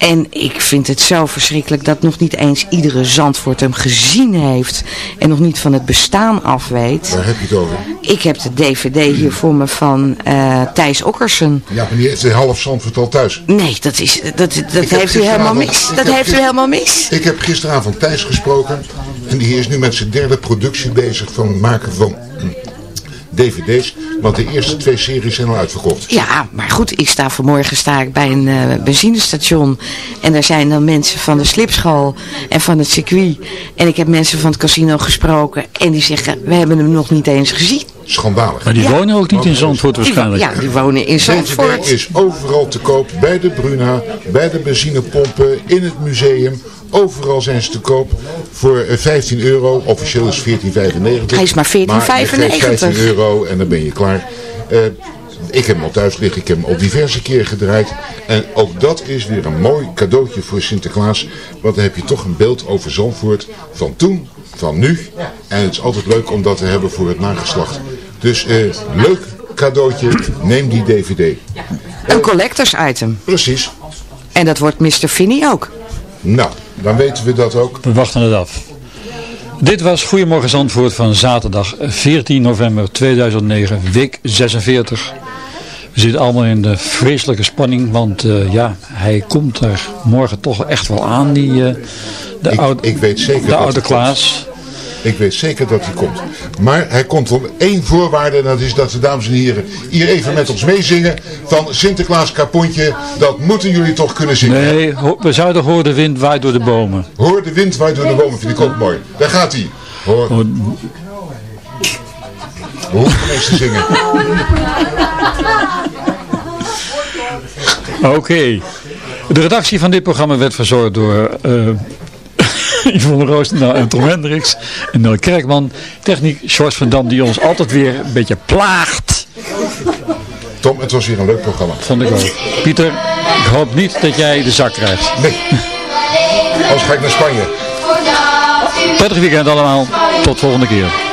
En ik vind het zo verschrikkelijk dat nog niet eens iedere Zandvoort hem gezien heeft. En nog niet van het bestaan af weet. Waar heb je het over? Ik heb de dvd hier voor me van eh, Thijs Okkersen. Ja, maar die heeft de half Zandvoort al thuis. Nee, dat, is, dat, dat Ik heeft u helemaal mis. Dat heeft u helemaal mis. Ik heb gisteravond Thijs gesproken. En die is nu met zijn derde productie bezig van het maken van dvd's. Want de eerste twee series zijn al uitverkocht. Ja, maar goed, ik sta vanmorgen sta ik bij een eh, benzinestation. En daar zijn dan mensen van de slipschool en van het circuit. En ik heb mensen van het casino gesproken. En die zeggen, we hebben hem nog niet eens gezien. Schandalig. Maar die Ja. wonen ook niet in Zandvoort waarschijnlijk. Ja, die wonen in DVD Zandvoort. is overal te koop. Bij de Bruna, bij de benzinepompen, in het museum. Overal zijn ze te koop voor eh, 15 euro. Officieel is 14,95. Hij is maar 14,95. Maar je geeft 15 euro en dan ben je klaar. Eh, ik heb hem al thuis liggen. Ik heb hem al diverse keer gedraaid. En ook dat is weer een mooi cadeautje voor Sinterklaas. Want dan heb je toch een beeld over Zandvoort van toen, van nu. En het is altijd leuk om dat te hebben voor het nageslacht. Dus eh, leuk cadeautje. Neem die dvd. Een collectors item. Precies. En dat wordt Mr. Finney ook. Nou, dan weten we dat ook. We wachten het af. Dit was Goedemorgen Zandvoort van zaterdag 14 november 2009, week 46. We zitten allemaal in de vreselijke spanning, want uh, ja, hij komt er morgen toch echt wel aan, die, uh, de, ik, oude, ik weet zeker de oude Klaas. Ik weet zeker dat hij komt. Maar hij komt op één voorwaarde. En dat is dat de dames en heren hier even met ons meezingen. Van Sinterklaas Kapontje. Dat moeten jullie toch kunnen zingen. Nee, we zouden horen de wind waait door de bomen. Hoor de wind waait door de bomen. Vind ik ook mooi. Daar gaat hij. Hoor. Hoor. We hoeven eens te zingen. Oké. Okay. De redactie van dit programma werd verzorgd door... Uh, Yvonne Roosendaal en Tom Hendricks en Nel Kerkman. Techniek George van Dam die ons altijd weer een beetje plaagt. Tom, het was weer een leuk programma. Vond ik ook. Pieter, ik hoop niet dat jij de zak krijgt. Nee. Als ga ik naar Spanje. Prettig weekend allemaal. Tot volgende keer.